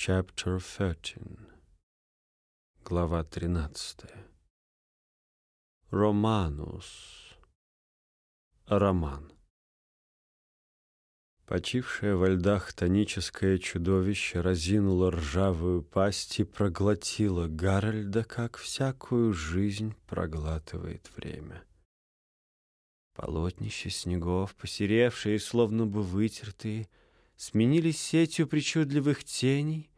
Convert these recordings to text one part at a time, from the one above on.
Chapter 13. Глава 13. Романус. Роман. Почившее во льдах тоническое чудовище разинуло ржавую пасть и проглотило Гарольда, как всякую жизнь проглатывает время. Полотнища снегов, посеревшие, словно бы вытертые, сменились сетью причудливых теней,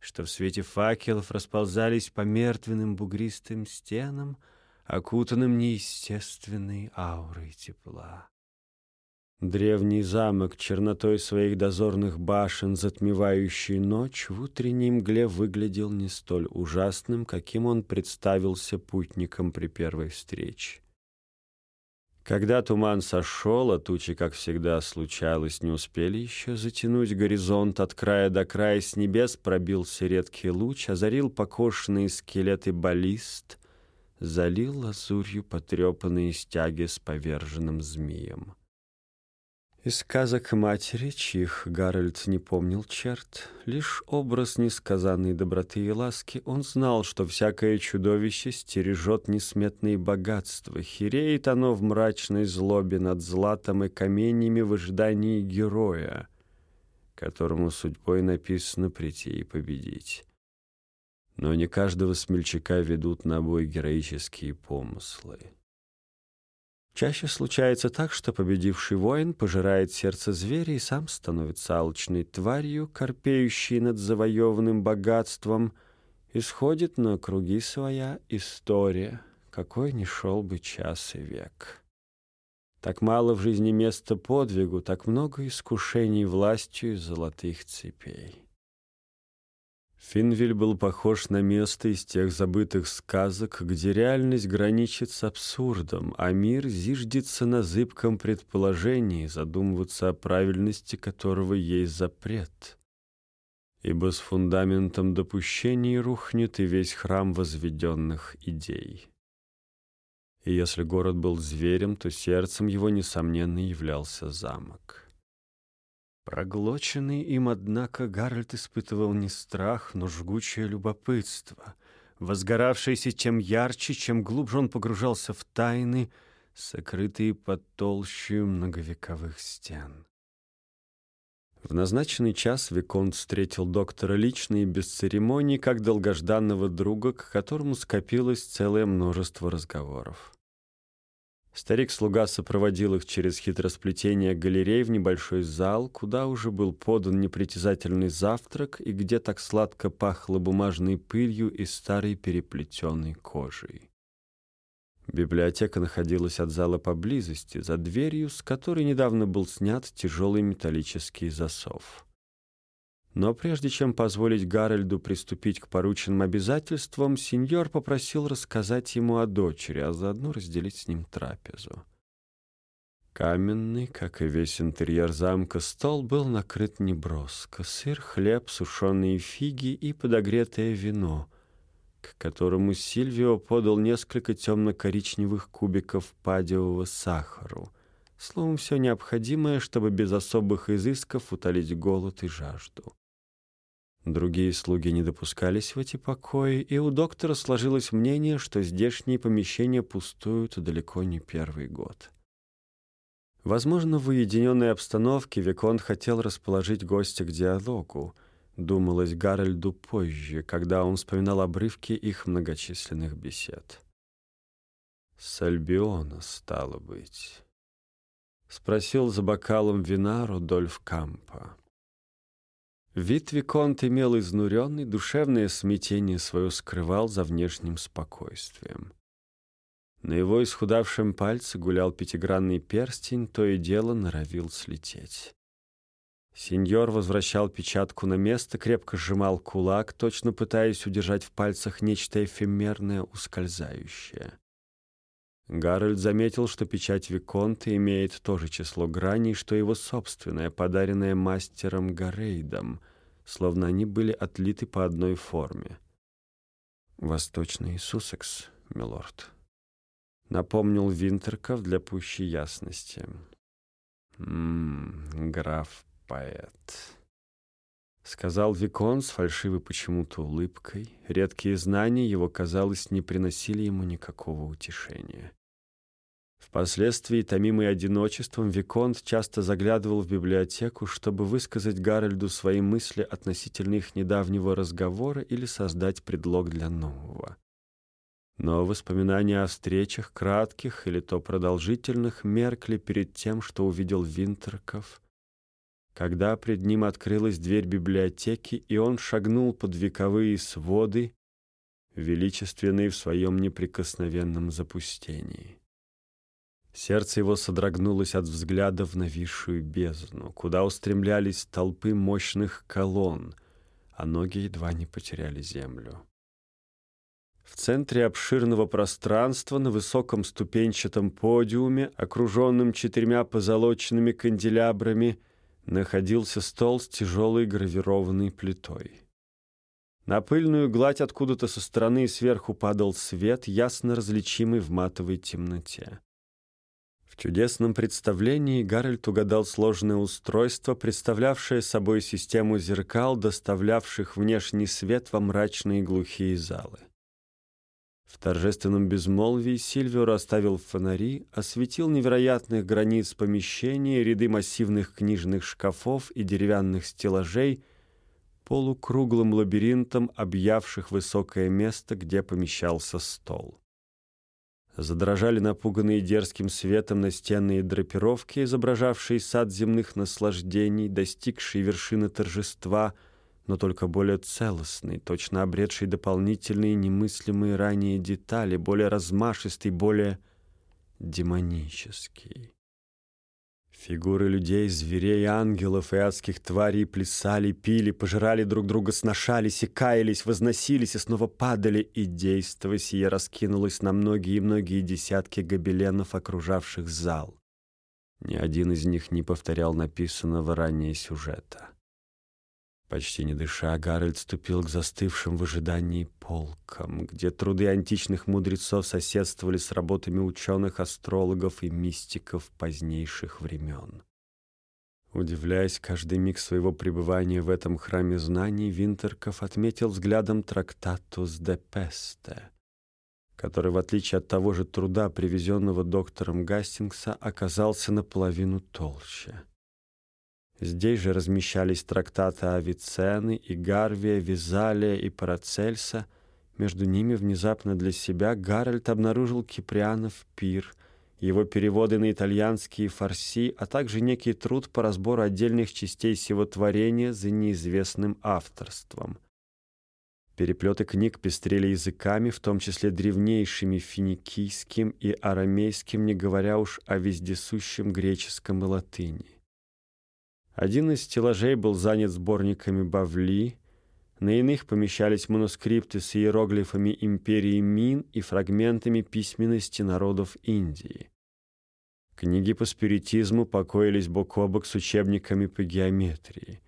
что в свете факелов расползались по мертвенным бугристым стенам, окутанным неестественной аурой тепла. Древний замок чернотой своих дозорных башен, затмевающий ночь, в утренней мгле выглядел не столь ужасным, каким он представился путникам при первой встрече. Когда туман сошел, а тучи, как всегда случалось, не успели еще затянуть горизонт от края до края, с небес пробился редкий луч, озарил покошенные скелеты баллист, залил лазурью потрепанные стяги с поверженным змеем. Из сказок матери, чьих Гарольд не помнил черт, лишь образ несказанной доброты и ласки, он знал, что всякое чудовище стережет несметные богатства, хереет оно в мрачной злобе над златом и каменьями в ожидании героя, которому судьбой написано прийти и победить. Но не каждого смельчака ведут на бой героические помыслы. Чаще случается так, что победивший воин пожирает сердце зверя и сам становится алчной тварью, корпеющей над завоеванным богатством, исходит на круги своя история, какой не шел бы час и век. Так мало в жизни места подвигу, так много искушений властью золотых цепей. Финвиль был похож на место из тех забытых сказок, где реальность граничит с абсурдом, а мир зиждется на зыбком предположении, задумываться о правильности которого есть запрет. Ибо с фундаментом допущений рухнет и весь храм возведенных идей. И если город был зверем, то сердцем его, несомненно, являлся замок. Проглоченный им, однако, Гарольд испытывал не страх, но жгучее любопытство, возгоравшееся чем ярче, чем глубже он погружался в тайны, сокрытые под толщей многовековых стен. В назначенный час Виконт встретил доктора лично и без церемоний, как долгожданного друга, к которому скопилось целое множество разговоров. Старик-слуга сопроводил их через хитросплетение галерей в небольшой зал, куда уже был подан непритязательный завтрак и где так сладко пахло бумажной пылью и старой переплетенной кожей. Библиотека находилась от зала поблизости, за дверью, с которой недавно был снят тяжелый металлический засов. Но прежде чем позволить Гарольду приступить к порученным обязательствам, сеньор попросил рассказать ему о дочери, а заодно разделить с ним трапезу. Каменный, как и весь интерьер замка, стол был накрыт неброско. Сыр, хлеб, сушеные фиги и подогретое вино, к которому Сильвио подал несколько темно-коричневых кубиков падиового сахару. Словом, все необходимое, чтобы без особых изысков утолить голод и жажду. Другие слуги не допускались в эти покои, и у доктора сложилось мнение, что здешние помещения пустуют далеко не первый год. Возможно, в уединенной обстановке Виконт хотел расположить гостя к диалогу, думалось Гарольду позже, когда он вспоминал обрывки их многочисленных бесед. «С Альбиона, стало быть», — спросил за бокалом вина Рудольф Кампа. Вид Виконт имел изнуренный, душевное смятение свое скрывал за внешним спокойствием. На его исхудавшем пальце гулял пятигранный перстень, то и дело норовил слететь. Сеньор возвращал печатку на место, крепко сжимал кулак, точно пытаясь удержать в пальцах нечто эфемерное, ускользающее. Гарольд заметил, что печать Виконта имеет то же число граней, что его собственная, подаренная мастером Гарейдом, словно они были отлиты по одной форме. «Восточный Суссекс, милорд», — напомнил Винтерков для пущей ясности. «Ммм, граф-поэт». сказал Викон с фальшивой почему-то улыбкой. Редкие знания его, казалось, не приносили ему никакого утешения. Впоследствии, томимый одиночеством, Виконт часто заглядывал в библиотеку, чтобы высказать Гарольду свои мысли относительно их недавнего разговора или создать предлог для нового. Но воспоминания о встречах, кратких или то продолжительных, меркли перед тем, что увидел Винтерков, когда пред ним открылась дверь библиотеки, и он шагнул под вековые своды, величественные в своем неприкосновенном запустении. Сердце его содрогнулось от взгляда в нависшую бездну, куда устремлялись толпы мощных колонн, а ноги едва не потеряли землю. В центре обширного пространства на высоком ступенчатом подиуме, окруженном четырьмя позолоченными канделябрами, находился стол с тяжелой гравированной плитой. На пыльную гладь откуда-то со стороны и сверху падал свет, ясно различимый в матовой темноте чудесном представлении Гарольд угадал сложное устройство, представлявшее собой систему зеркал, доставлявших внешний свет во мрачные глухие залы. В торжественном безмолвии Сильвио расставил фонари, осветил невероятных границ помещения, ряды массивных книжных шкафов и деревянных стеллажей полукруглым лабиринтом, объявших высокое место, где помещался стол. Задрожали напуганные дерзким светом настенные драпировки, изображавшие сад земных наслаждений, достигшие вершины торжества, но только более целостный, точно обретший дополнительные немыслимые ранее детали, более размашистый, более демонический. Фигуры людей, зверей, ангелов и адских тварей плясали, пили, пожирали друг друга, сношались и каялись, возносились и снова падали, и действо сие раскинулось на многие и многие десятки гобеленов, окружавших зал. Ни один из них не повторял написанного ранее сюжета. Почти не дыша, Гарольд ступил к застывшим в ожидании полкам, где труды античных мудрецов соседствовали с работами ученых, астрологов и мистиков позднейших времен. Удивляясь каждый миг своего пребывания в этом храме знаний, Винтерков отметил взглядом трактатус де Песте, который, в отличие от того же труда, привезенного доктором Гастингса, оказался наполовину толще. Здесь же размещались трактаты Авиценны и Гарвия, Визалия и Парацельса. Между ними внезапно для себя Гарольд обнаружил Киприанов пир, его переводы на итальянские фарси, а также некий труд по разбору отдельных частей сего творения за неизвестным авторством. Переплеты книг пестрели языками, в том числе древнейшими финикийским и арамейским, не говоря уж о вездесущем греческом и латыни. Один из стеллажей был занят сборниками Бавли, на иных помещались манускрипты с иероглифами империи Мин и фрагментами письменности народов Индии. Книги по спиритизму покоились бок о бок с учебниками по геометрии.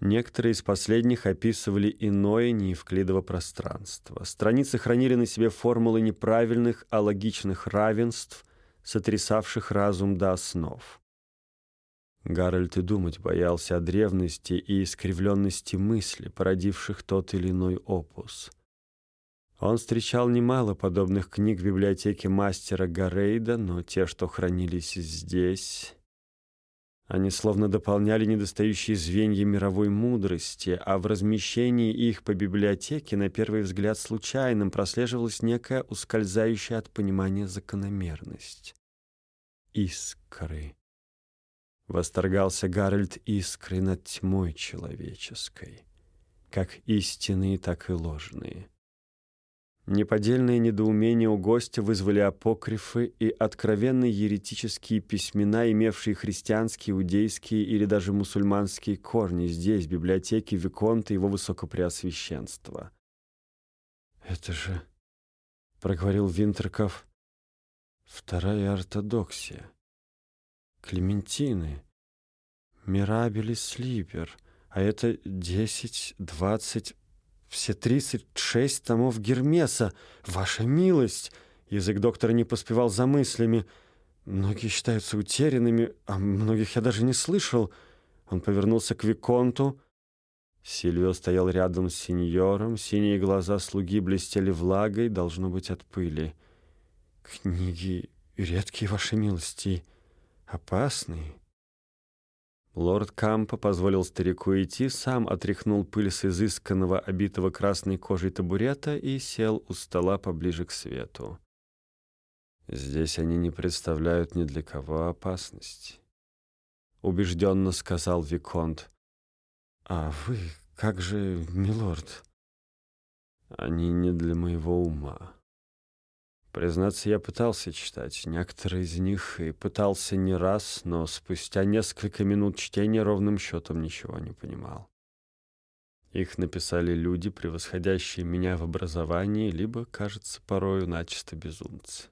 Некоторые из последних описывали иное неевклидово пространство. Страницы хранили на себе формулы неправильных, а логичных равенств, сотрясавших разум до основ. Гарольд и думать боялся о древности и искривленности мысли, породивших тот или иной опус. Он встречал немало подобных книг в библиотеке мастера Гарейда, но те, что хранились здесь, они словно дополняли недостающие звенья мировой мудрости, а в размещении их по библиотеке на первый взгляд случайным прослеживалась некая ускользающая от понимания закономерность. Искры. Восторгался Гарольд искрой над тьмой человеческой, как истинные, так и ложные. Неподдельное недоумение у гостя вызвали апокрифы и откровенные еретические письмена, имевшие христианские, иудейские или даже мусульманские корни здесь, в библиотеке Виконта его высокопреосвященства. «Это же, — проговорил Винтерков, — вторая ортодоксия». Клементины, Мирабелис Слипер, а это десять, двадцать, все тридцать шесть томов Гермеса. Ваша милость!» Язык доктора не поспевал за мыслями. «Многие считаются утерянными, а многих я даже не слышал». Он повернулся к Виконту. Сильвио стоял рядом с сеньором, синие глаза слуги блестели влагой, должно быть, от пыли. «Книги редкие, ваши милости, опасные». Лорд Кампа позволил старику идти, сам отряхнул пыль с изысканного, обитого красной кожей табурета и сел у стола поближе к свету. «Здесь они не представляют ни для кого опасности», — убежденно сказал Виконт. «А вы, как же, милорд?» «Они не для моего ума». Признаться, я пытался читать некоторые из них и пытался не раз, но спустя несколько минут чтения ровным счетом ничего не понимал. Их написали люди, превосходящие меня в образовании, либо, кажется, порою начисто безумцы.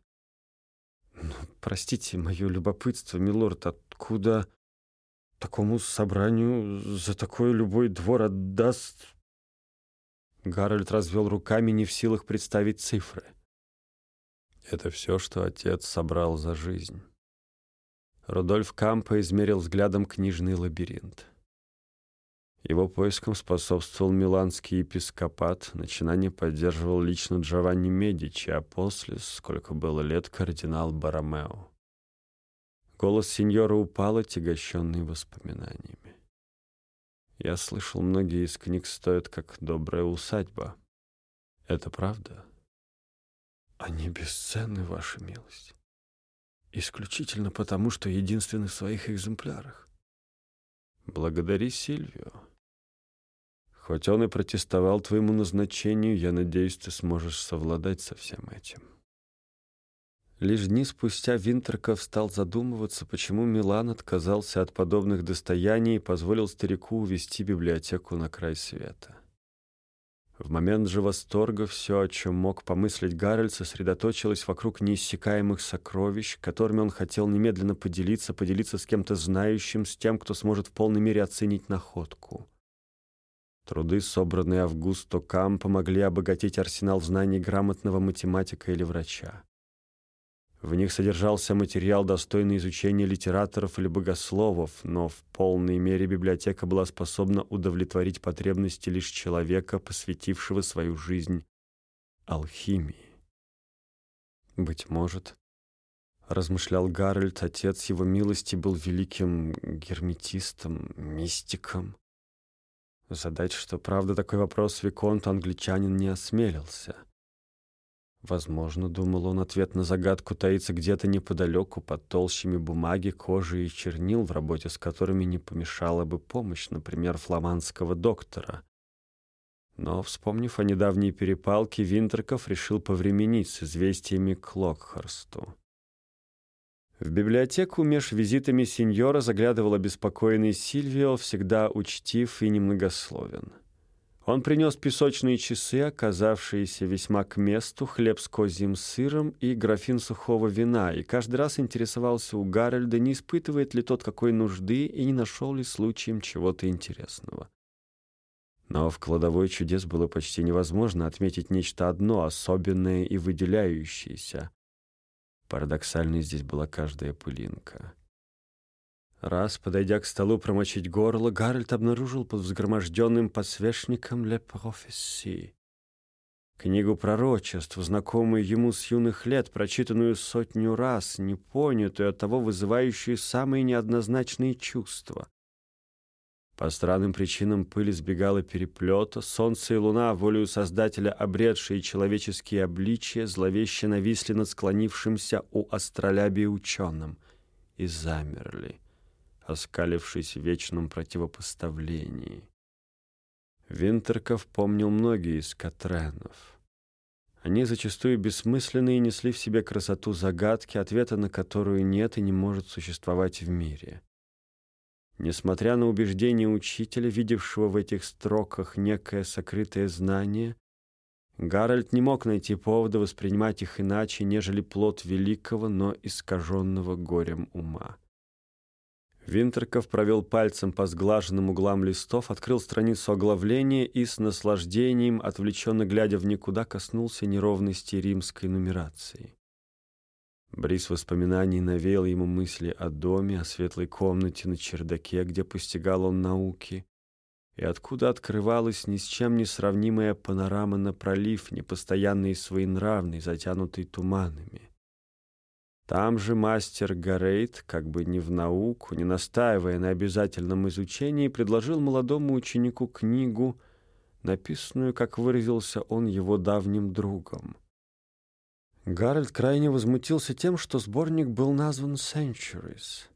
Но, ну, простите мое любопытство, милорд, откуда такому собранию за такое любой двор отдаст...» Гарольд развел руками, не в силах представить цифры. «Это все, что отец собрал за жизнь». Рудольф Кампа измерил взглядом книжный лабиринт. Его поискам способствовал миланский епископат, начинание поддерживал лично Джованни Медичи, а после, сколько было лет, кардинал Баромео. Голос сеньора упал, отягощенный воспоминаниями. Я слышал, многие из книг стоят как добрая усадьба. Это правда? Они бесценны, ваша милость. Исключительно потому, что единственны в своих экземплярах. Благодари Сильвио. Хоть он и протестовал твоему назначению, я надеюсь, ты сможешь совладать со всем этим. Лишь дни спустя Винтерков стал задумываться, почему Милан отказался от подобных достояний и позволил старику увести библиотеку на край света. В момент же восторга все, о чем мог помыслить Гарольд, сосредоточилось вокруг неиссякаемых сокровищ, которыми он хотел немедленно поделиться, поделиться с кем-то знающим, с тем, кто сможет в полной мере оценить находку. Труды, собранные Августо Кам, помогли обогатить арсенал знаний грамотного математика или врача. В них содержался материал, достойный изучения литераторов или богословов, но в полной мере библиотека была способна удовлетворить потребности лишь человека, посвятившего свою жизнь алхимии. «Быть может, — размышлял Гарольд, — отец его милости был великим герметистом, мистиком. Задать, что правда, такой вопрос Виконт англичанин не осмелился — Возможно, думал он, ответ на загадку таится где-то неподалеку, под толщами бумаги, кожи и чернил, в работе с которыми не помешала бы помощь, например, фламандского доктора. Но, вспомнив о недавней перепалке, Винтерков решил повременить с известиями к Локхарсту. В библиотеку меж визитами сеньора заглядывал обеспокоенный Сильвио, всегда учтив и немногословен. Он принес песочные часы, оказавшиеся весьма к месту, хлеб с козьим сыром и графин сухого вина, и каждый раз интересовался у Гарольда, не испытывает ли тот какой нужды и не нашел ли случаем чего-то интересного. Но в кладовой чудес было почти невозможно отметить нечто одно, особенное и выделяющееся. Парадоксальной здесь была каждая пылинка — Раз, подойдя к столу промочить горло, Гарольд обнаружил под взгроможденным подсвечником «Ле профессии» книгу пророчеств, знакомую ему с юных лет, прочитанную сотню раз, непонятую, оттого вызывающую самые неоднозначные чувства. По странным причинам пыль избегала переплета, солнце и луна, волею Создателя, обретшие человеческие обличия, зловеще нависли над склонившимся у астролябии ученым и замерли оскалившись в вечном противопоставлении. Винтерков помнил многие из Катренов. Они зачастую бессмысленные несли в себе красоту загадки, ответа на которую нет и не может существовать в мире. Несмотря на убеждение учителя, видевшего в этих строках некое сокрытое знание, Гарольд не мог найти повода воспринимать их иначе, нежели плод великого, но искаженного горем ума. Винтерков провел пальцем по сглаженным углам листов, открыл страницу оглавления и с наслаждением, отвлеченно глядя в никуда, коснулся неровности римской нумерации. Бриз воспоминаний навеял ему мысли о доме, о светлой комнате на чердаке, где постигал он науки, и откуда открывалась ни с чем не сравнимая панорама на пролив, непостоянный и своенравный, затянутый туманами. Там же мастер Гарейт, как бы не в науку, не настаивая на обязательном изучении, предложил молодому ученику книгу, написанную, как выразился он, его давним другом. Гарольд крайне возмутился тем, что сборник был назван «Centuries»,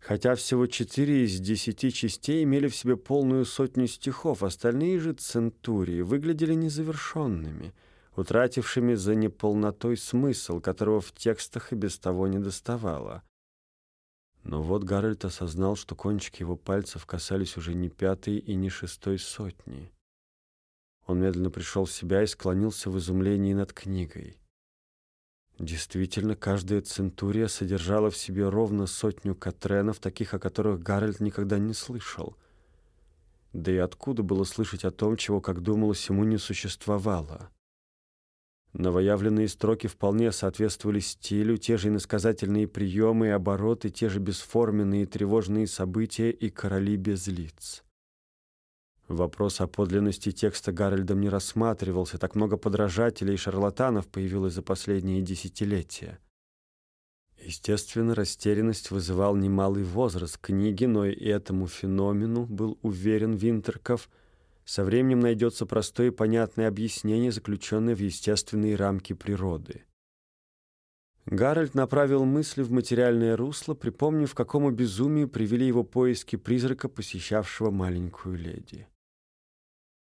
хотя всего четыре из десяти частей имели в себе полную сотню стихов, остальные же «Центурии» выглядели незавершенными — утратившими за неполнотой смысл, которого в текстах и без того не доставало. Но вот Гарольд осознал, что кончики его пальцев касались уже не пятой и не шестой сотни. Он медленно пришел в себя и склонился в изумлении над книгой. Действительно, каждая центурия содержала в себе ровно сотню катренов, таких, о которых Гарольд никогда не слышал. Да и откуда было слышать о том, чего, как думалось, ему не существовало? Новоявленные строки вполне соответствовали стилю, те же иносказательные приемы и обороты, те же бесформенные тревожные события и короли без лиц. Вопрос о подлинности текста Гарольдом не рассматривался, так много подражателей и шарлатанов появилось за последние десятилетия. Естественно, растерянность вызывал немалый возраст книги, но и этому феномену был уверен Винтерков – со временем найдется простое и понятное объяснение, заключенное в естественные рамки природы. Гарольд направил мысли в материальное русло, припомнив, какому безумию привели его поиски призрака, посещавшего маленькую леди.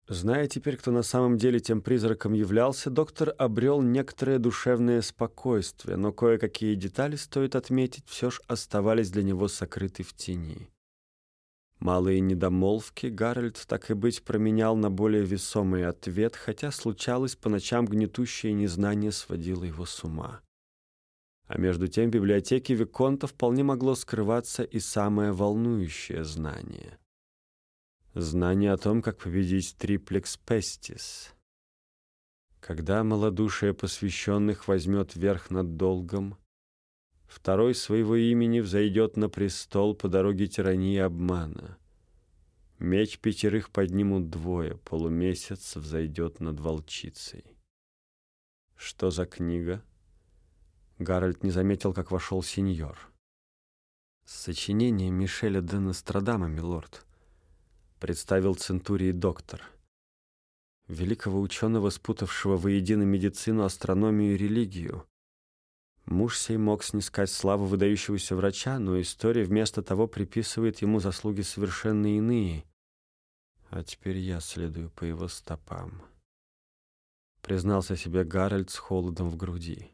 Зная теперь, кто на самом деле тем призраком являлся, доктор обрел некоторое душевное спокойствие, но кое-какие детали, стоит отметить, все же оставались для него сокрыты в тени. Малые недомолвки Гарольд, так и быть, променял на более весомый ответ, хотя случалось по ночам гнетущее незнание сводило его с ума. А между тем в библиотеке Виконта вполне могло скрываться и самое волнующее знание. Знание о том, как победить триплекс пестис. Когда малодушие посвященных возьмет верх над долгом, Второй своего имени взойдет на престол по дороге тирании и обмана. Меч пятерых поднимут двое, полумесяц взойдет над волчицей. Что за книга? Гарольд не заметил, как вошел сеньор. Сочинение Мишеля де Нострадама, милорд, представил центурии доктор. Великого ученого, спутавшего воедино медицину, астрономию и религию, Муж сей мог снискать славу выдающегося врача, но история вместо того приписывает ему заслуги совершенно иные. А теперь я следую по его стопам. Признался себе Гарольд с холодом в груди.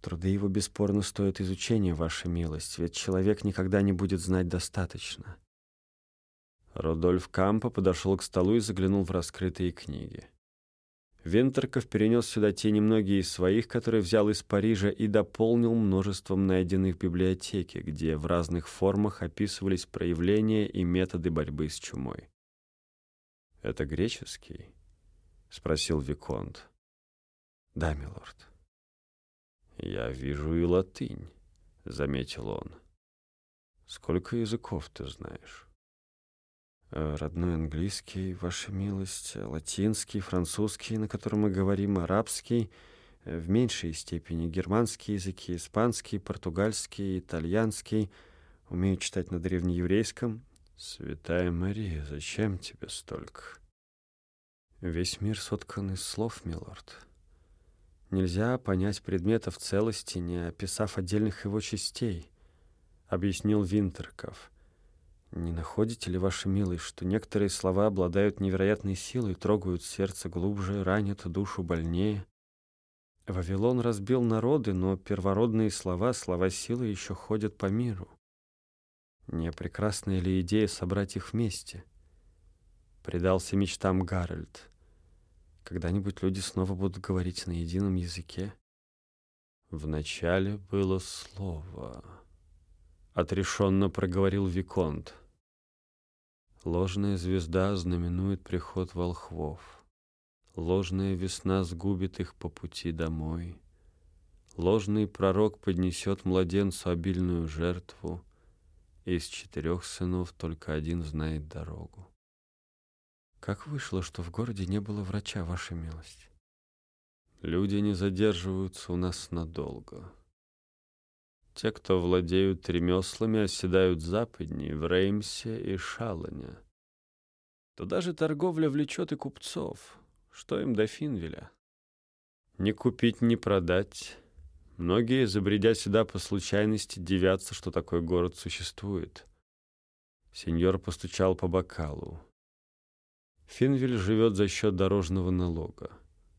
Труды его бесспорно стоят изучения, ваша милость, ведь человек никогда не будет знать достаточно. Рудольф Кампо подошел к столу и заглянул в раскрытые книги. Вентерков перенес сюда те немногие из своих, которые взял из Парижа, и дополнил множеством найденных в библиотеке, где в разных формах описывались проявления и методы борьбы с чумой. «Это греческий?» — спросил Виконт. «Да, милорд». «Я вижу и латынь», — заметил он. «Сколько языков ты знаешь?» Э, родной английский, ваша милость, латинский, французский, на котором мы говорим, арабский, э, в меньшей степени германские языки, испанский, португальский, итальянский, умею читать на древнееврейском. Святая Мария, зачем тебе столько? Весь мир соткан из слов, милорд. Нельзя понять предмета в целости, не описав отдельных его частей, объяснил Винтерков. Не находите ли, ваши милые, что некоторые слова обладают невероятной силой, трогают сердце глубже, ранят душу больнее? Вавилон разбил народы, но первородные слова, слова силы еще ходят по миру. Не прекрасная ли идея собрать их вместе? Предался мечтам Гарольд. Когда-нибудь люди снова будут говорить на едином языке. Вначале было слово отрешенно проговорил Виконт. Ложная звезда знаменует приход волхвов. Ложная весна сгубит их по пути домой. Ложный пророк поднесет младенцу обильную жертву. Из четырех сынов только один знает дорогу. Как вышло, что в городе не было врача, ваша милость? Люди не задерживаются у нас надолго. Те, кто владеют ремеслами, оседают западнее, в Реймсе и Шалане. Туда же торговля влечет и купцов. Что им до Финвеля? Не купить, не продать. Многие, забредя сюда по случайности, дивятся, что такой город существует. Сеньор постучал по бокалу. Финвиль живет за счет дорожного налога.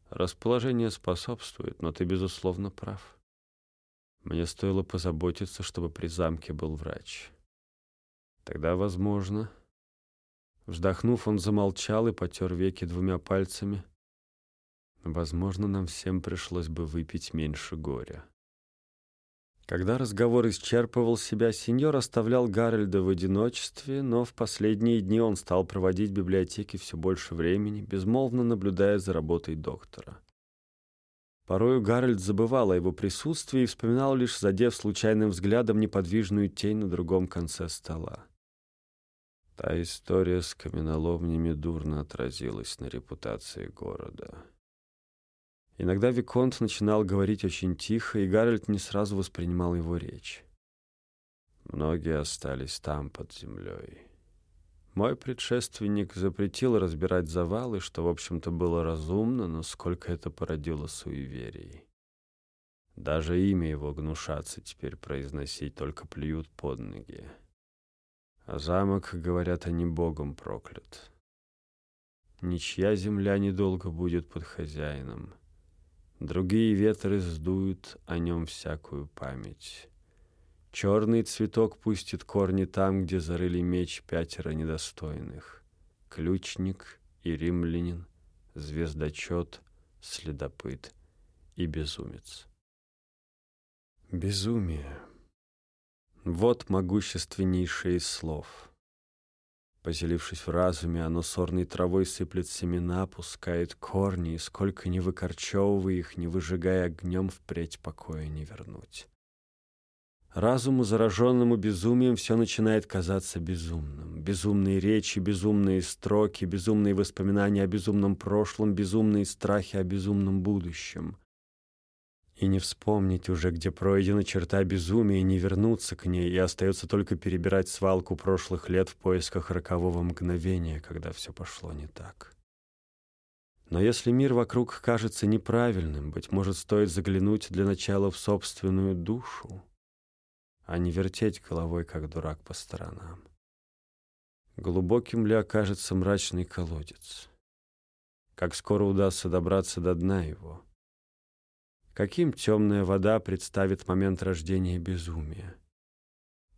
Расположение способствует, но ты, безусловно, прав. Мне стоило позаботиться, чтобы при замке был врач. Тогда, возможно... Вздохнув, он замолчал и потер веки двумя пальцами. Возможно, нам всем пришлось бы выпить меньше горя. Когда разговор исчерпывал себя, сеньор оставлял Гарольда в одиночестве, но в последние дни он стал проводить в библиотеке все больше времени, безмолвно наблюдая за работой доктора. Порою Гарольд забывал о его присутствии и вспоминал лишь, задев случайным взглядом неподвижную тень на другом конце стола. Та история с каменоломнями дурно отразилась на репутации города. Иногда Виконт начинал говорить очень тихо, и Гарольд не сразу воспринимал его речь. Многие остались там, под землей. Мой предшественник запретил разбирать завалы, что, в общем-то, было разумно, но сколько это породило суеверий. Даже имя его гнушаться теперь произносить, только плюют под ноги. А замок, говорят, они богом проклят. Ничья земля недолго будет под хозяином. Другие ветры сдуют о нем всякую память. Черный цветок пустит корни там, где зарыли меч пятеро недостойных. Ключник и римлянин, звездочет, следопыт и безумец. Безумие. Вот могущественнейшее из слов. Поселившись в разуме, оно сорной травой сыплет семена, пускает корни, и сколько ни выкорчевывая их, не выжигая огнем, впредь покоя не вернуть. Разуму, зараженному безумием, все начинает казаться безумным. Безумные речи, безумные строки, безумные воспоминания о безумном прошлом, безумные страхи о безумном будущем. И не вспомнить уже, где пройдена черта безумия, не вернуться к ней, и остается только перебирать свалку прошлых лет в поисках рокового мгновения, когда все пошло не так. Но если мир вокруг кажется неправильным, быть может, стоит заглянуть для начала в собственную душу, а не вертеть головой, как дурак по сторонам. Глубоким ли окажется мрачный колодец? Как скоро удастся добраться до дна его? Каким темная вода представит момент рождения безумия?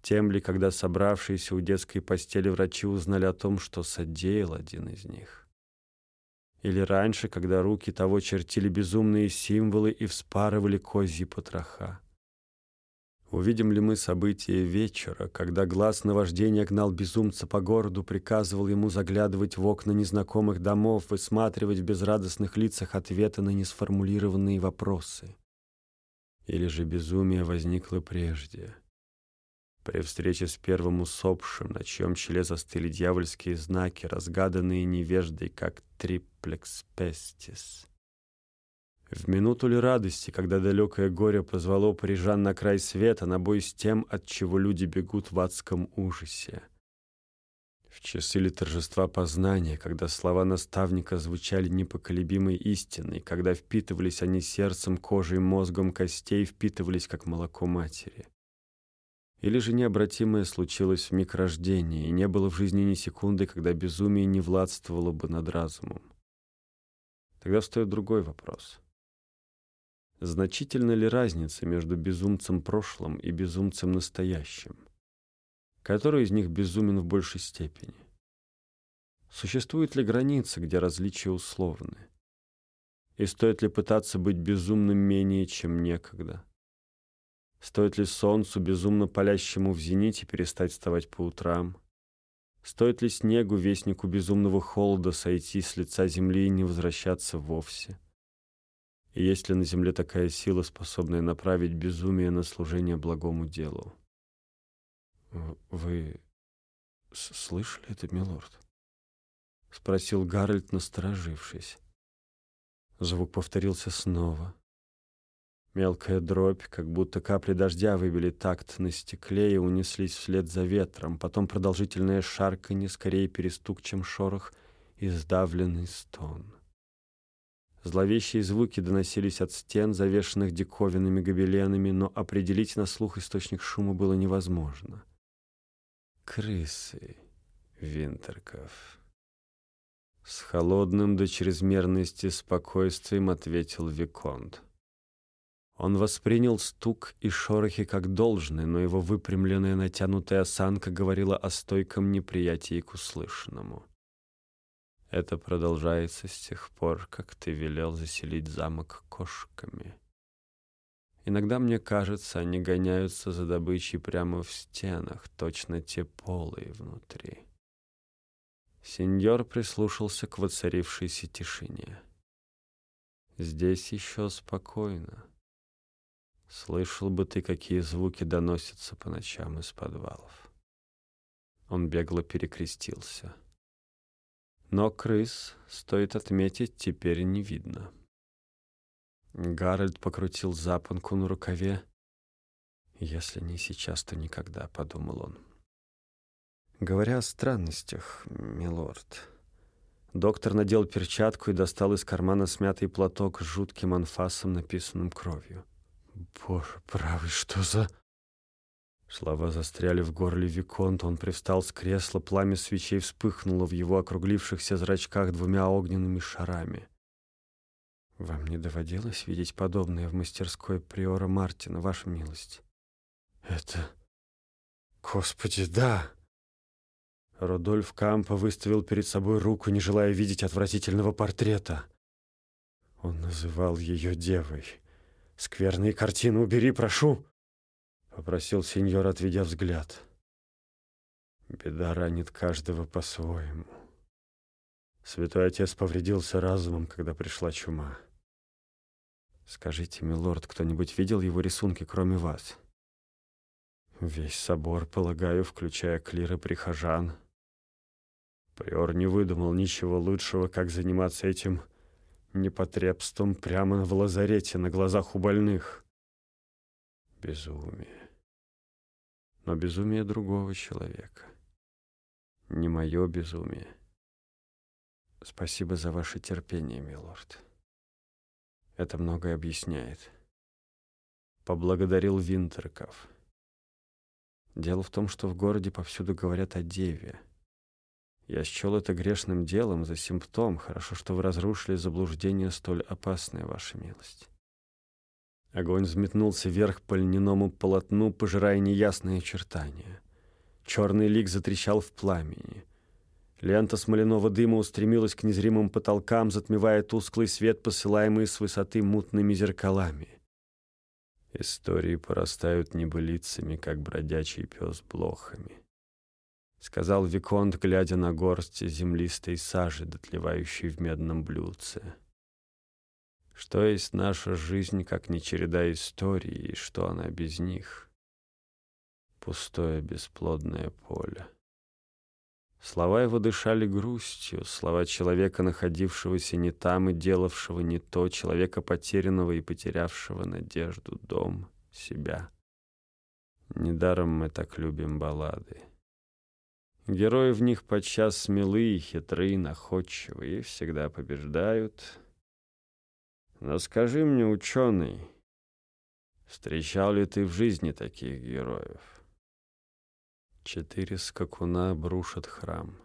Тем ли, когда собравшиеся у детской постели врачи узнали о том, что содеял один из них? Или раньше, когда руки того чертили безумные символы и вспарывали козьи потроха? Увидим ли мы события вечера, когда глаз наваждения гнал безумца по городу, приказывал ему заглядывать в окна незнакомых домов, высматривать в безрадостных лицах ответы на несформулированные вопросы? Или же безумие возникло прежде? При встрече с первым усопшим, на чьем челе застыли дьявольские знаки, разгаданные невеждой, как триплекс пестис — в минуту ли радости, когда далекое горе позвало парижан на край света, на бой с тем, от чего люди бегут в адском ужасе? В часы ли торжества познания, когда слова наставника звучали непоколебимой истиной, когда впитывались они сердцем, кожей, мозгом костей, впитывались, как молоко матери? Или же необратимое случилось в миг рождения, и не было в жизни ни секунды, когда безумие не владствовало бы над разумом? Тогда встает другой вопрос — Значительна ли разница между безумцем прошлым и безумцем настоящим? Который из них безумен в большей степени? Существует ли граница, где различия условны? И стоит ли пытаться быть безумным менее, чем некогда? Стоит ли солнцу, безумно палящему в зените, перестать вставать по утрам? Стоит ли снегу, вестнику безумного холода, сойти с лица земли и не возвращаться вовсе? Есть ли на земле такая сила, способная направить безумие на служение благому делу? Вы слышали это, милорд? — спросил Гарольд, насторожившись. Звук повторился снова. Мелкая дробь, как будто капли дождя выбили такт на стекле и унеслись вслед за ветром. Потом продолжительное шарканье, скорее перестук, чем шорох, и сдавленный стон. Зловещие звуки доносились от стен, завешенных диковинными гобеленами, но определить на слух источник шума было невозможно. «Крысы, Винтерков», с холодным до чрезмерности спокойствием ответил Виконт. Он воспринял стук и шорохи как должное, но его выпрямленная натянутая осанка говорила о стойком неприятии к услышанному. Это продолжается с тех пор, как ты велел заселить замок кошками. Иногда, мне кажется, они гоняются за добычей прямо в стенах, точно те полые внутри. Сеньор прислушался к воцарившейся тишине. Здесь еще спокойно. Слышал бы ты, какие звуки доносятся по ночам из подвалов. Он бегло перекрестился. Но крыс, стоит отметить, теперь не видно. Гарольд покрутил запонку на рукаве. «Если не сейчас, то никогда», — подумал он. Говоря о странностях, милорд. Доктор надел перчатку и достал из кармана смятый платок с жутким анфасом, написанным кровью. «Боже правый, что за...» Слова застряли в горле Виконта. Он привстал с кресла, пламя свечей вспыхнуло в его округлившихся зрачках двумя огненными шарами. «Вам не доводилось видеть подобное в мастерской приора Мартина, ваша милость?» «Это... Господи, да!» Рудольф Кампа выставил перед собой руку, не желая видеть отвратительного портрета. Он называл ее девой. «Скверные картины убери, прошу!» — попросил сеньор, отведя взгляд. Беда ранит каждого по-своему. Святой отец повредился разумом, когда пришла чума. Скажите, милорд, кто-нибудь видел его рисунки, кроме вас? Весь собор, полагаю, включая клиры прихожан, Приор не выдумал ничего лучшего, как заниматься этим непотребством прямо в лазарете на глазах у больных. Безумие. Но безумие другого человека. Не мое безумие. Спасибо за ваше терпение, милорд. Это многое объясняет. Поблагодарил Винтерков. Дело в том, что в городе повсюду говорят о деве. Я счел это грешным делом за симптом. Хорошо, что вы разрушили заблуждение столь опасное, ваша милость. Огонь взметнулся вверх по льняному полотну, пожирая неясные очертания. Черный лик затрещал в пламени. Лента смоляного дыма устремилась к незримым потолкам, затмевая тусклый свет, посылаемый с высоты мутными зеркалами. Истории порастают небылицами, как бродячий пес блохами сказал Виконт, глядя на горсть землистой сажи, дотлевающей в медном блюдце. Что есть наша жизнь, как не череда историй, и что она без них? Пустое бесплодное поле. Слова его дышали грустью, слова человека, находившегося не там и делавшего не то, человека потерянного и потерявшего надежду, дом, себя. Недаром мы так любим баллады. Герои в них подчас смелые, хитрые, находчивые всегда побеждают. Но скажи мне, ученый, встречал ли ты в жизни таких героев? Четыре скакуна обрушат храм,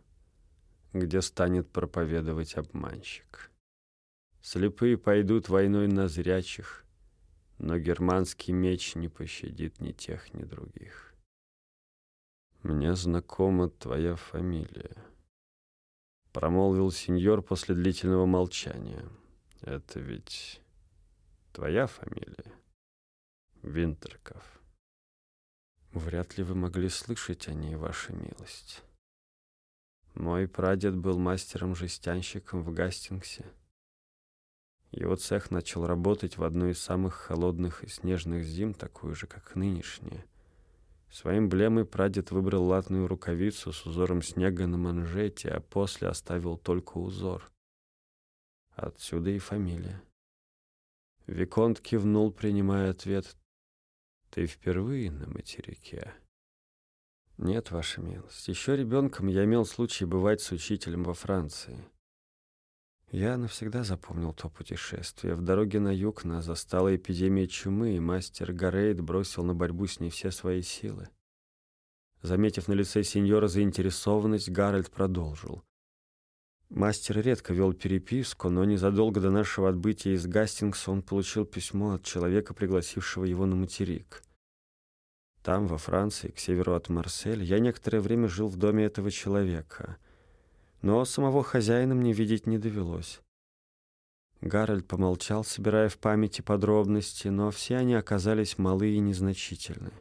где станет проповедовать обманщик. Слепые пойдут войной на зрячих, но германский меч не пощадит ни тех, ни других. «Мне знакома твоя фамилия», — промолвил сеньор после длительного молчания. «Это ведь твоя фамилия, Винтерков?» «Вряд ли вы могли слышать о ней, ваша милость. Мой прадед был мастером-жестянщиком в Гастингсе. Его цех начал работать в одну из самых холодных и снежных зим, такую же, как нынешняя — Своим блемой прадед выбрал латную рукавицу с узором снега на манжете, а после оставил только узор. Отсюда и фамилия. Виконт кивнул, принимая ответ. «Ты впервые на материке?» «Нет, ваша милость. Еще ребенком я имел случай бывать с учителем во Франции. Я навсегда запомнил то путешествие. В дороге на юг нас застала эпидемия чумы, и мастер Гарейд бросил на борьбу с ней все свои силы. Заметив на лице сеньора заинтересованность, Гарольд продолжил. Мастер редко вел переписку, но незадолго до нашего отбытия из Гастингса он получил письмо от человека, пригласившего его на материк. Там, во Франции, к северу от Марселя, я некоторое время жил в доме этого человека, но самого хозяина мне видеть не довелось. Гарольд помолчал, собирая в памяти подробности, но все они оказались малы и незначительны.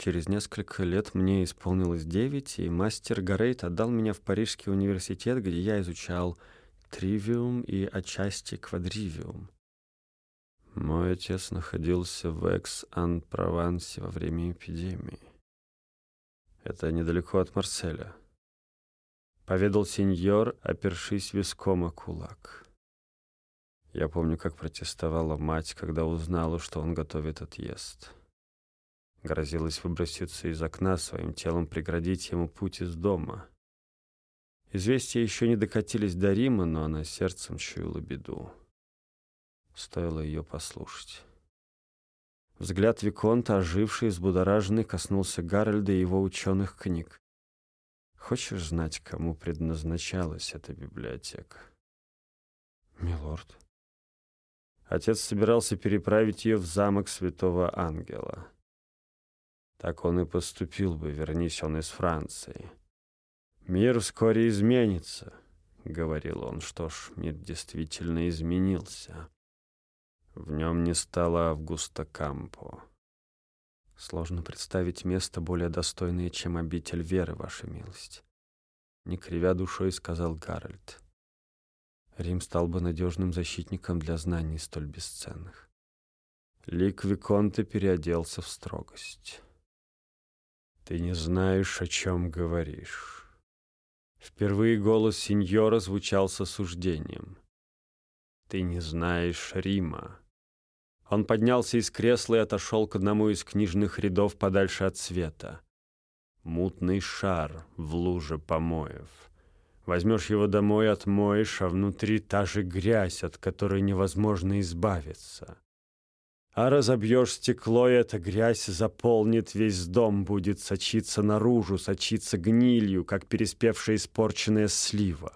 Через несколько лет мне исполнилось девять, и мастер Гарейт отдал меня в Парижский университет, где я изучал тривиум и отчасти квадривиум. Мой отец находился в Экс-Ан-Провансе во время эпидемии. Это недалеко от Марселя. Поведал сеньор, опершись виском о кулак. Я помню, как протестовала мать, когда узнала, что он готовит отъезд. Грозилась выброситься из окна, своим телом преградить ему путь из дома. Известия еще не докатились до Рима, но она сердцем чуяла беду. Стоило ее послушать. Взгляд Виконта, оживший, взбудораженный, коснулся Гарольда и его ученых книг. «Хочешь знать, кому предназначалась эта библиотека?» «Милорд». Отец собирался переправить ее в замок Святого Ангела. Так он и поступил бы, вернись он из Франции. «Мир вскоре изменится», — говорил он. Что ж, мир действительно изменился. В нем не стало Августа Кампо. Сложно представить место более достойное, чем обитель веры, ваша милость. Не кривя душой, сказал Гарольд. Рим стал бы надежным защитником для знаний столь бесценных. Лик Виконте переоделся в строгость. Ты не знаешь, о чем говоришь. Впервые голос сеньора звучал с осуждением. Ты не знаешь Рима. Он поднялся из кресла и отошел к одному из книжных рядов подальше от света. Мутный шар в луже помоев. Возьмешь его домой, отмоешь, а внутри та же грязь, от которой невозможно избавиться. А разобьешь стекло, и эта грязь заполнит весь дом, будет сочиться наружу, сочиться гнилью, как переспевшая испорченная слива.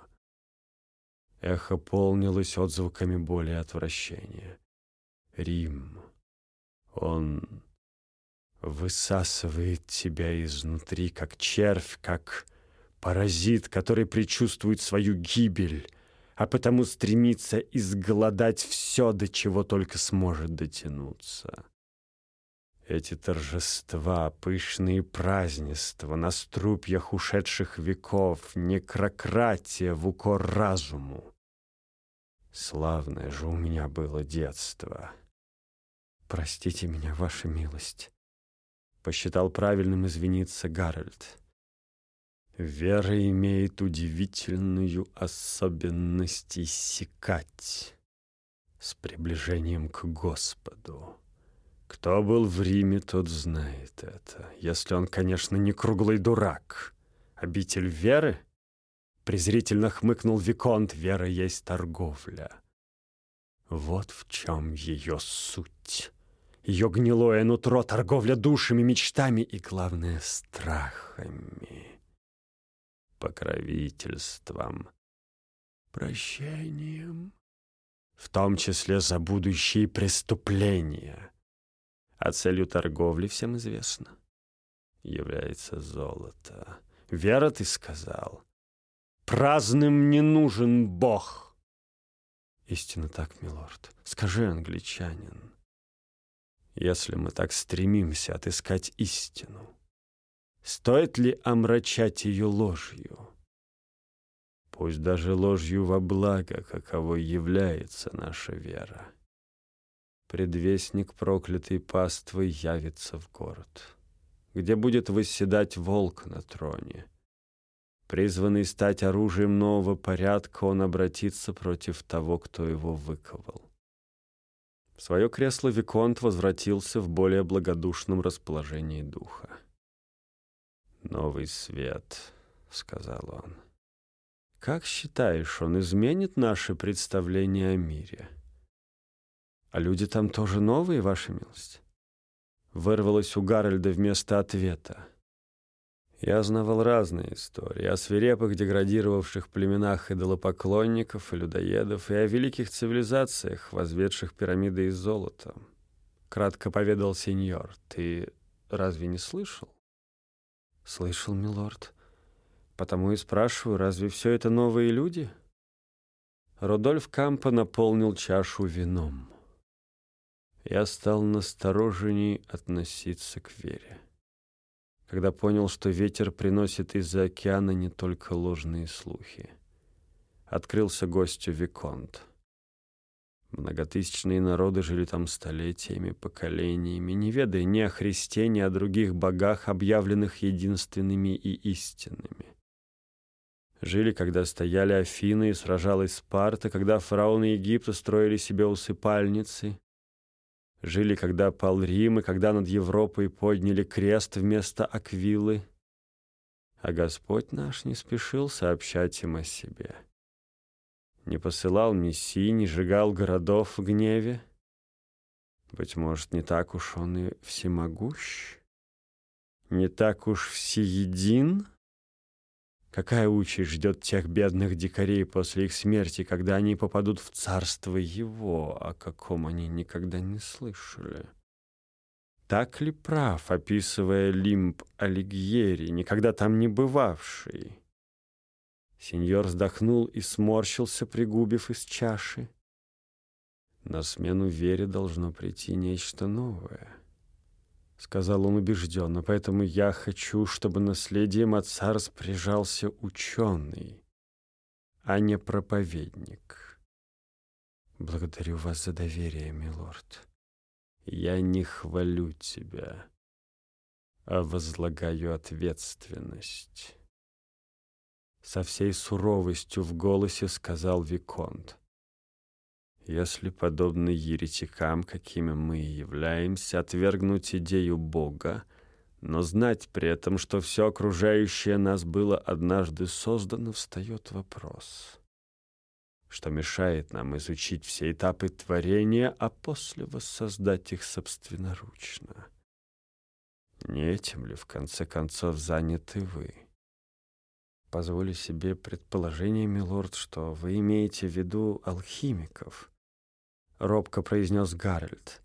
Эхо полнилось отзвуками боли и отвращения. Рим, он высасывает тебя изнутри, как червь, как паразит, который предчувствует свою гибель, а потому стремится изголодать все, до чего только сможет дотянуться. Эти торжества, пышные празднества на струпьях ушедших веков, некрократия в укор разуму. Славное же у меня было детство. Простите меня, ваша милость. Посчитал правильным извиниться Гарольд. Вера имеет удивительную особенность иссякать с приближением к Господу. Кто был в Риме, тот знает это. Если он, конечно, не круглый дурак. Обитель веры? Презрительно хмыкнул Виконт. Вера есть торговля. Вот в чем ее суть. Ее гнилое нутро, торговля душами, мечтами и, главное, страхами покровительством, прощением, в том числе за будущие преступления. А целью торговли, всем известно, является золото. Вера, ты сказал, праздным не нужен Бог. Истинно так, милорд. Скажи, англичанин, если мы так стремимся отыскать истину, Стоит ли омрачать ее ложью? Пусть даже ложью во благо, каковой является наша вера. Предвестник проклятой паствы явится в город. где будет восседать волк на троне. Призванный стать оружием нового порядка, он обратится против того, кто его выковал. В свое кресло Виконт возвратился в более благодушном расположении духа. «Новый свет», — сказал он. «Как считаешь, он изменит наше представление о мире?» «А люди там тоже новые, ваша милость?» Вырвалось у Гарольда вместо ответа. Я знавал разные истории о свирепых деградировавших племенах идолопоклонников и людоедов, и о великих цивилизациях, возведших пирамиды из золота. Кратко поведал сеньор. Ты разве не слышал? Слышал, милорд. Потому и спрашиваю, разве все это новые люди? Рудольф Кампо наполнил чашу вином. Я стал настороженней относиться к вере когда понял, что ветер приносит из-за океана не только ложные слухи. Открылся гостю Виконт. Многотысячные народы жили там столетиями, поколениями, не ведая ни о Христе, ни о других богах, объявленных единственными и истинными. Жили, когда стояли Афины и сражалась Спарта, когда фараоны Египта строили себе усыпальницы, Жили, когда пал Рим, и когда над Европой подняли крест вместо Аквилы. А Господь наш не спешил сообщать им о себе. Не посылал мессий, не сжигал городов в гневе. Быть может, не так уж он и всемогущ? Не так уж всеедин? Какая участь ждет тех бедных дикарей после их смерти, когда они попадут в царство его, о каком они никогда не слышали? Так ли прав, описывая лимб Алигьери, никогда там не бывавший? Сеньор вздохнул и сморщился, пригубив из чаши. На смену вере должно прийти нечто новое. — сказал он убежденно, — поэтому я хочу, чтобы наследием отца распоряжался ученый, а не проповедник. Благодарю вас за доверие, милорд. Я не хвалю тебя, а возлагаю ответственность. Со всей суровостью в голосе сказал Виконт. Если, подобно еретикам, какими мы являемся, отвергнуть идею Бога, но знать при этом, что все окружающее нас было однажды создано, встает вопрос. Что мешает нам изучить все этапы творения, а после воссоздать их собственноручно? Не этим ли, в конце концов, заняты вы? Позволю себе предположение, милорд, что вы имеете в виду алхимиков — робко произнес Гарольд.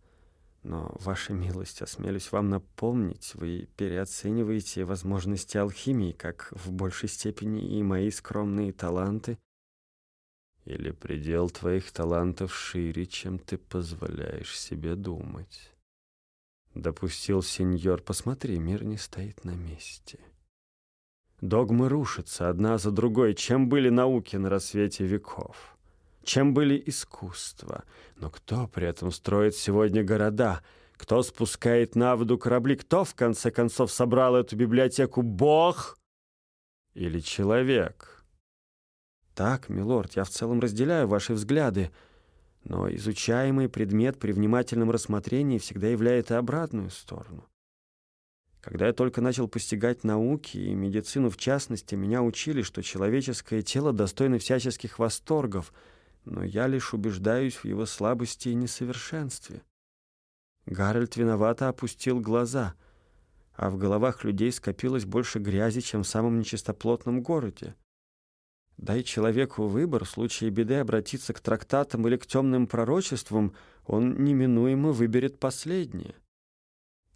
Но, ваша милость, осмелюсь вам напомнить, вы переоцениваете возможности алхимии, как в большей степени и мои скромные таланты. Или предел твоих талантов шире, чем ты позволяешь себе думать. Допустил сеньор, посмотри, мир не стоит на месте. Догмы рушатся одна за другой, чем были науки на рассвете веков чем были искусства. Но кто при этом строит сегодня города? Кто спускает на воду корабли? Кто, в конце концов, собрал эту библиотеку? Бог или человек? Так, милорд, я в целом разделяю ваши взгляды, но изучаемый предмет при внимательном рассмотрении всегда являет и обратную сторону. Когда я только начал постигать науки и медицину в частности, меня учили, что человеческое тело достойно всяческих восторгов — но я лишь убеждаюсь в его слабости и несовершенстве. Гарольд виновато опустил глаза, а в головах людей скопилось больше грязи, чем в самом нечистоплотном городе. Дай человеку выбор, в случае беды обратиться к трактатам или к темным пророчествам, он неминуемо выберет последнее.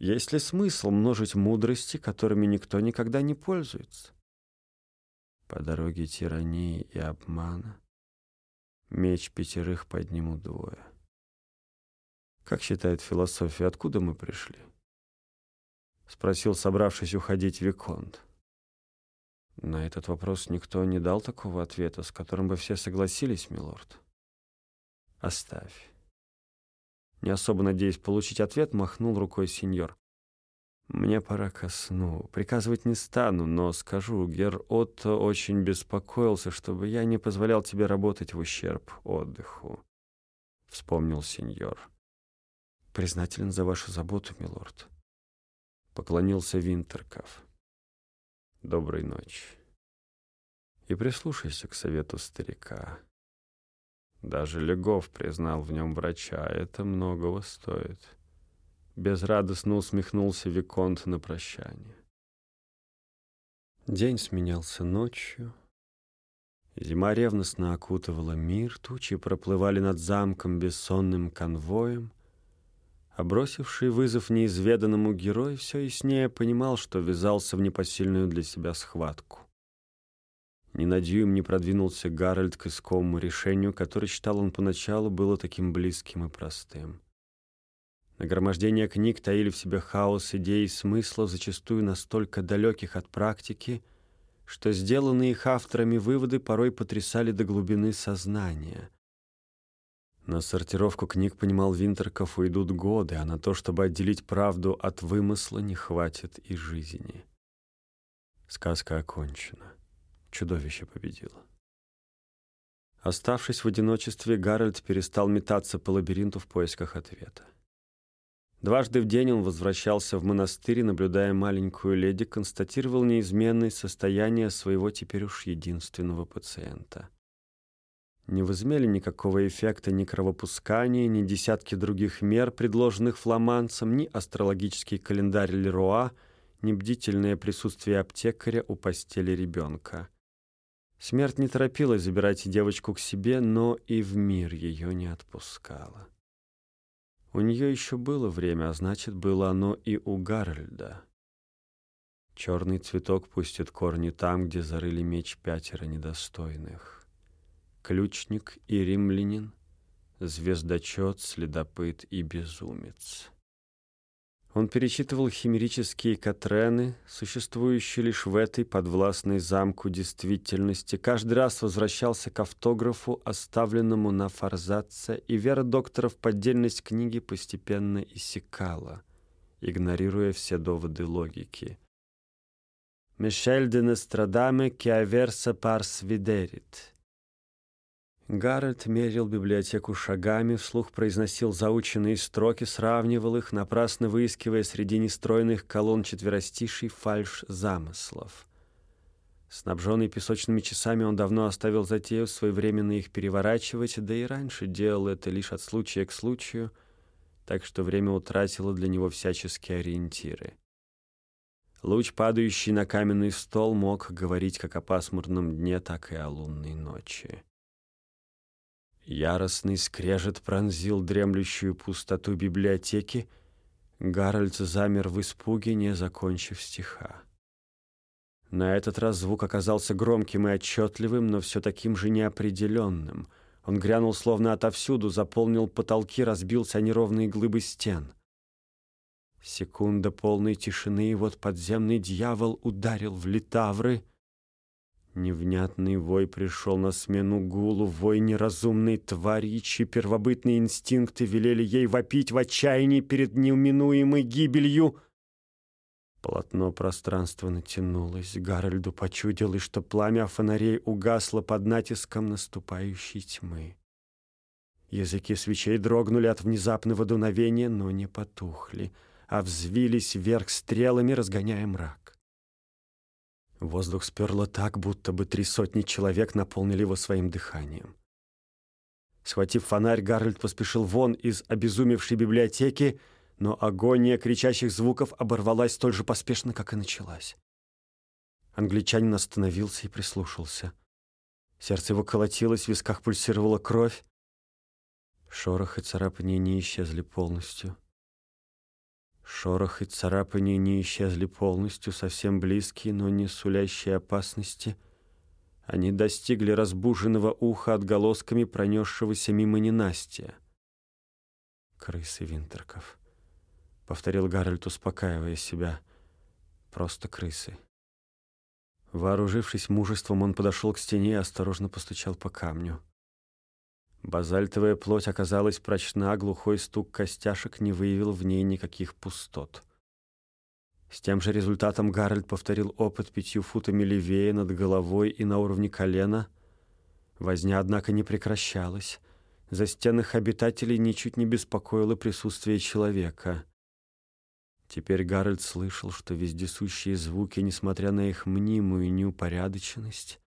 Есть ли смысл множить мудрости, которыми никто никогда не пользуется? По дороге тирании и обмана Меч пятерых поднимут двое. Как считает философия, откуда мы пришли? Спросил, собравшись уходить Виконт. На этот вопрос никто не дал такого ответа, с которым бы все согласились, милорд. Оставь. Не особо надеясь получить ответ, махнул рукой сеньор. Мне пора ко сну. Приказывать не стану, но скажу, Гер Отто очень беспокоился, чтобы я не позволял тебе работать в ущерб отдыху. Вспомнил сеньор. Признателен за вашу заботу, милорд. Поклонился Винтерков. Доброй ночи. И прислушайся к совету старика. Даже Легов признал в нем врача, это многого стоит. Безрадостно усмехнулся Виконт на прощание. День сменялся ночью. Зима ревностно окутывала мир, тучи проплывали над замком бессонным конвоем, а бросивший вызов неизведанному герой все яснее понимал, что ввязался в непосильную для себя схватку. Ни на дюйм не продвинулся Гарольд к искомому решению, которое, считал он поначалу, было таким близким и простым. Нагромождение книг таили в себе хаос идей и смыслов, зачастую настолько далеких от практики, что сделанные их авторами выводы порой потрясали до глубины сознания. На сортировку книг, понимал Винтерков, уйдут годы, а на то, чтобы отделить правду от вымысла, не хватит и жизни. Сказка окончена. Чудовище победило. Оставшись в одиночестве, Гарольд перестал метаться по лабиринту в поисках ответа. Дважды в день он возвращался в монастырь, наблюдая маленькую леди, констатировал неизменное состояние своего теперь уж единственного пациента. Не возымели никакого эффекта ни кровопускания, ни десятки других мер, предложенных фламандцам, ни астрологический календарь Леруа, ни бдительное присутствие аптекаря у постели ребенка. Смерть не торопилась забирать девочку к себе, но и в мир ее не отпускала. У нее еще было время, а значит, было оно и у Гарольда. Черный цветок пустит корни там, где зарыли меч пятеро недостойных. Ключник и римлянин, звездочет, следопыт и безумец. Он перечитывал химерические катрены, существующие лишь в этой подвластной замку действительности, каждый раз возвращался к автографу, оставленному на форзаце, и вера доктора в поддельность книги постепенно иссякала, игнорируя все доводы логики. «Мишель де Нострадаме киаверса парс видерит» Гарольд мерил библиотеку шагами, вслух произносил заученные строки, сравнивал их, напрасно выискивая среди нестроенных колонн четверостиший фальш замыслов. Снабженный песочными часами, он давно оставил затею своевременно их переворачивать, да и раньше делал это лишь от случая к случаю, так что время утратило для него всяческие ориентиры. Луч, падающий на каменный стол, мог говорить как о пасмурном дне, так и о лунной ночи. Яростный скрежет пронзил дремлющую пустоту библиотеки. Гарольд замер в испуге, не закончив стиха. На этот раз звук оказался громким и отчетливым, но все таким же неопределенным. Он грянул словно отовсюду, заполнил потолки, разбился о неровные глыбы стен. Секунда полной тишины, и вот подземный дьявол ударил в литавры — Невнятный вой пришел на смену гулу, вой неразумной твари, чьи первобытные инстинкты велели ей вопить в отчаянии перед неуминуемой гибелью. Полотно пространства натянулось. Гарольду почудилось, что пламя фонарей угасло под натиском наступающей тьмы. Языки свечей дрогнули от внезапного дуновения, но не потухли, а взвились вверх стрелами, разгоняя мрак. Воздух сперло так, будто бы три сотни человек наполнили его своим дыханием. Схватив фонарь, Гарольд поспешил вон из обезумевшей библиотеки, но агония кричащих звуков оборвалась столь же поспешно, как и началась. Англичанин остановился и прислушался. Сердце его колотилось, в висках пульсировала кровь. Шорох и царапания не исчезли полностью. Шорох и царапания не исчезли полностью, совсем близкие, но не сулящие опасности. Они достигли разбуженного уха отголосками пронесшегося мимо ненастья. «Крысы Винтерков», — повторил Гарольд, успокаивая себя. «Просто крысы». Вооружившись мужеством, он подошел к стене и осторожно постучал по камню. Базальтовая плоть оказалась прочна, глухой стук костяшек не выявил в ней никаких пустот. С тем же результатом Гарольд повторил опыт пятью футами левее над головой и на уровне колена. Возня, однако, не прекращалась. За стенах обитателей ничуть не беспокоило присутствие человека. Теперь Гарольд слышал, что вездесущие звуки, несмотря на их мнимую неупорядоченность,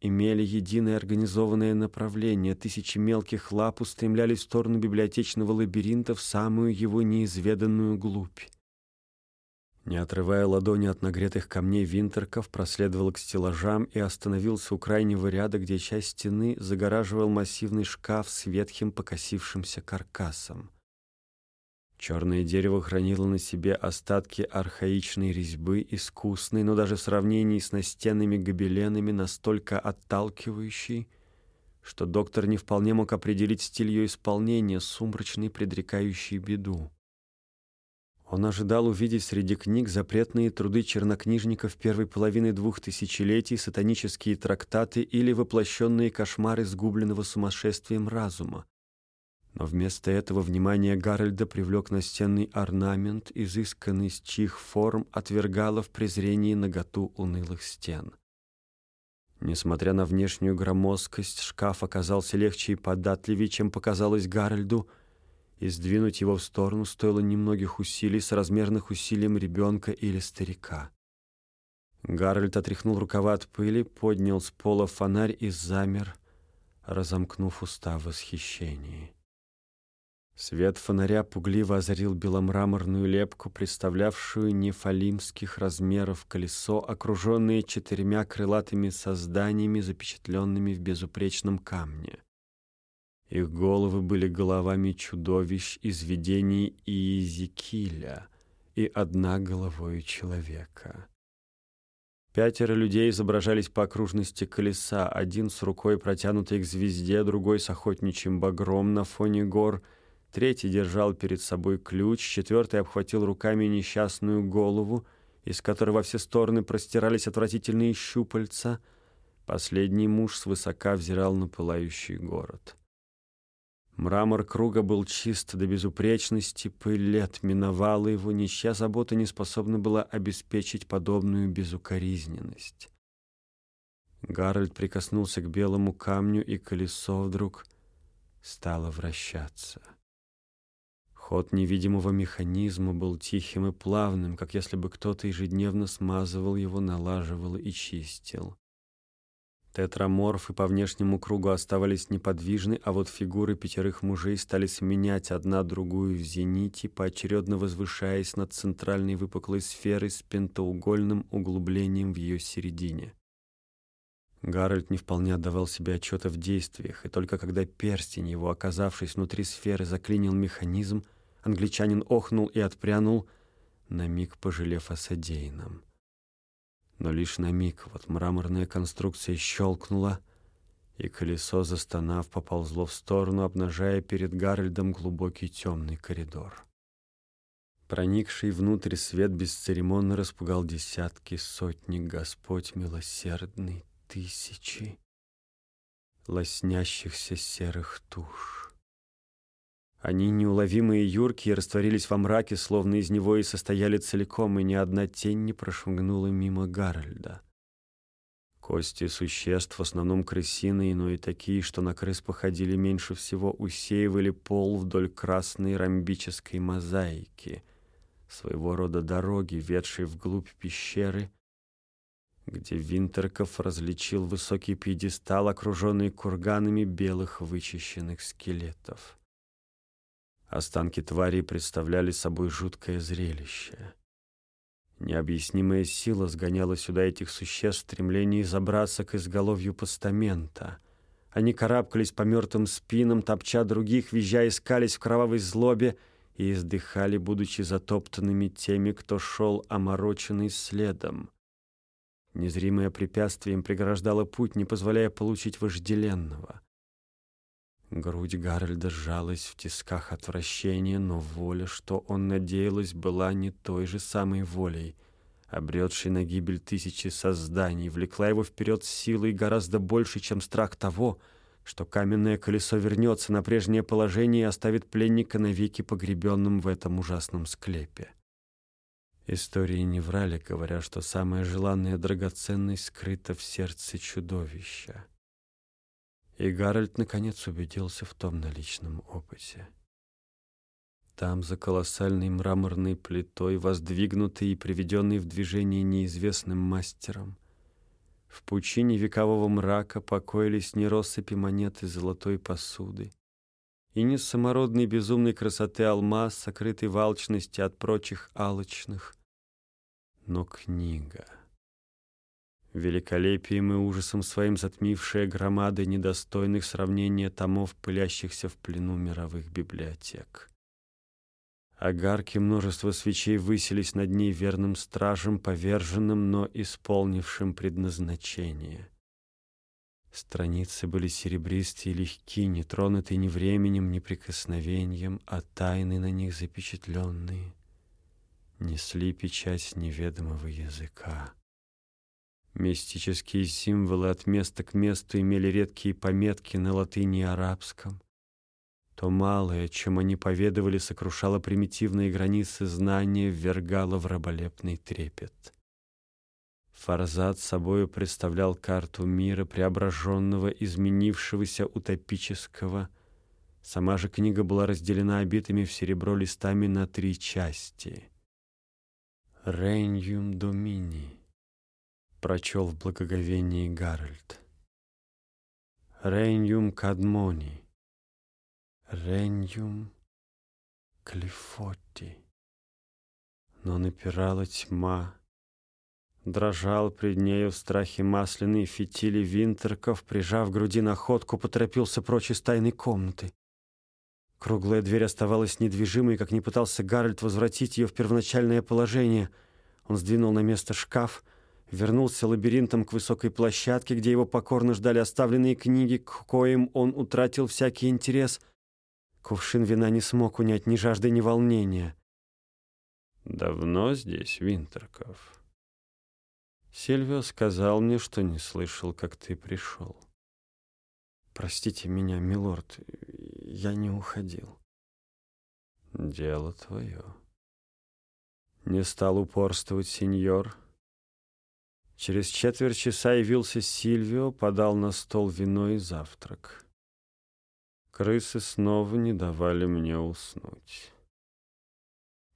имели единое организованное направление. Тысячи мелких лап устремлялись в сторону библиотечного лабиринта в самую его неизведанную глубь. Не отрывая ладони от нагретых камней, Винтерков проследовал к стеллажам и остановился у крайнего ряда, где часть стены загораживал массивный шкаф с ветхим покосившимся каркасом. Черное дерево хранило на себе остатки архаичной резьбы, искусной, но даже в сравнении с настенными гобеленами настолько отталкивающей, что доктор не вполне мог определить стиль ее исполнения, сумрачный, предрекающий беду. Он ожидал увидеть среди книг запретные труды чернокнижников первой половины двух тысячелетий, сатанические трактаты или воплощенные кошмары сгубленного сумасшествием разума. Но вместо этого внимание Гарольда привлек настенный орнамент, изысканный с чих форм, отвергало в презрении наготу унылых стен. Несмотря на внешнюю громоздкость, шкаф оказался легче и податливее, чем показалось Гарольду — и сдвинуть его в сторону стоило немногих усилий, соразмерных усилием ребенка или старика. Гарольд отряхнул рукава от пыли, поднял с пола фонарь и замер, разомкнув уста в восхищении. Свет фонаря пугливо озарил беломраморную лепку, представлявшую нефалимских размеров колесо, окруженное четырьмя крылатыми созданиями, запечатленными в безупречном камне. Их головы были головами чудовищ из видений Иезекииля и одна головой человека. Пятеро людей изображались по окружности колеса, один с рукой протянутой к звезде, другой с охотничьим багром на фоне гор, третий держал перед собой ключ, четвертый обхватил руками несчастную голову, из которой во все стороны простирались отвратительные щупальца. Последний муж свысока взирал на пылающий город. Мрамор круга был чист до безупречности, пыль лет миновала его, ничья забота не способна была обеспечить подобную безукоризненность. Гарольд прикоснулся к белому камню, и колесо вдруг стало вращаться. Ход невидимого механизма был тихим и плавным, как если бы кто-то ежедневно смазывал его, налаживал и чистил. Тетраморфы по внешнему кругу оставались неподвижны, а вот фигуры пятерых мужей стали сменять одна другую в зените, поочередно возвышаясь над центральной выпуклой сферой с пентаугольным углублением в ее середине. Гарольд не вполне отдавал себе отчета в действиях, и только когда перстень его, оказавшись внутри сферы, заклинил механизм, англичанин охнул и отпрянул, на миг пожалев о содеянном. Но лишь на миг вот мраморная конструкция щелкнула, и колесо, застонав, поползло в сторону, обнажая перед Гарольдом глубокий темный коридор. Проникший внутрь свет бесцеремонно распугал десятки, сотни, Господь милосердный, тысячи лоснящихся серых туш. Они, неуловимые и юркие, растворились во мраке, словно из него и состояли целиком, и ни одна тень не прошмыгнула мимо Гарольда. Кости существ, в основном крысиные, но и такие, что на крыс походили меньше всего, усеивали пол вдоль красной ромбической мозаики, своего рода дороги, ведшей вглубь пещеры, где Винтерков различил высокий пьедестал, окруженный курганами белых вычищенных скелетов. Останки тварей представляли собой жуткое зрелище. Необъяснимая сила сгоняла сюда этих существ в стремлении забраться к изголовью постамента. Они карабкались по мертвым спинам, топча других, визжа искались в кровавой злобе и издыхали, будучи затоптанными теми, кто шел омороченный следом. Незримое препятствие им преграждало путь, не позволяя получить вожделенного — Грудь Гарольда сжалась в тисках отвращения, но воля, что он надеялась, была не той же самой волей, обретшей на гибель тысячи созданий, влекла его вперед силой гораздо больше, чем страх того, что каменное колесо вернется на прежнее положение и оставит пленника навеки погребенным в этом ужасном склепе. Истории не врали, говоря, что самая желанная драгоценность скрыта в сердце чудовища. И Гарольд наконец убедился в том на личном опыте. Там, за колоссальной мраморной плитой, воздвигнутой и приведенной в движение неизвестным мастером, в пучине векового мрака покоились не россыпи монет и золотой посуды, и не самородной безумной красоты алмаз, сокрытый в от прочих алчных, но книга. Великолепием и ужасом своим затмившая громады недостойных сравнения томов, пылящихся в плену мировых библиотек. Огарки множества свечей высились над ней верным стражем, поверженным, но исполнившим предназначение. Страницы были серебристые и легки, не тронутые ни временем, ни прикосновением, а тайны на них запечатленные несли печать неведомого языка. Мистические символы от места к месту имели редкие пометки на латыни и арабском. То малое, чем они поведовали, сокрушало примитивные границы знания, ввергало в раболепный трепет. Фарзат собою представлял карту мира, преображенного, изменившегося, утопического. Сама же книга была разделена обитыми в серебро листами на три части. «Реньюм домини», — прочел в благоговении Гарольд. «Реньюм кадмони», Реньюм Клифотти. Но напирала тьма. Дрожал пред нею в страхе масляные фитили Винтерков, прижав к груди находку, поторопился прочь из тайной комнаты. Круглая дверь оставалась недвижимой, как не пытался Гарольд возвратить ее в первоначальное положение. Он сдвинул на место шкаф, вернулся лабиринтом к высокой площадке, где его покорно ждали оставленные книги, к коим он утратил всякий интерес — Кувшин вина не смог унять ни жажды, ни волнения. «Давно здесь, Винтерков?» Сильвио сказал мне, что не слышал, как ты пришел. Простите меня, милорд, я не уходил. Дело твое. Не стал упорствовать сеньор. Через четверть часа явился Сильвио, подал на стол вино и завтрак. Крысы снова не давали мне уснуть.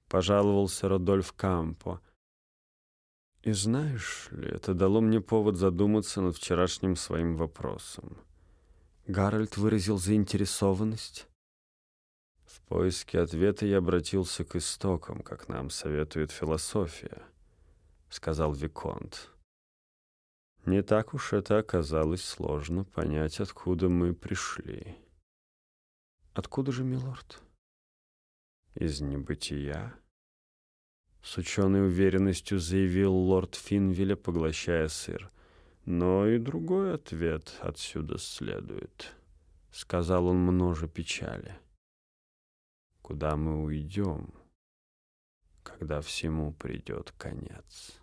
Пожаловался Родольф Кампо. И знаешь ли, это дало мне повод задуматься над вчерашним своим вопросом. Гарольд выразил заинтересованность. В поиске ответа я обратился к истокам, как нам советует философия, сказал Виконт. Не так уж это оказалось сложно понять, откуда мы пришли. Откуда же, милорд? Из небытия. С ученой уверенностью заявил лорд Финвилля, поглощая сыр. Но и другой ответ отсюда следует. Сказал он множе печали. Куда мы уйдем, когда всему придет конец?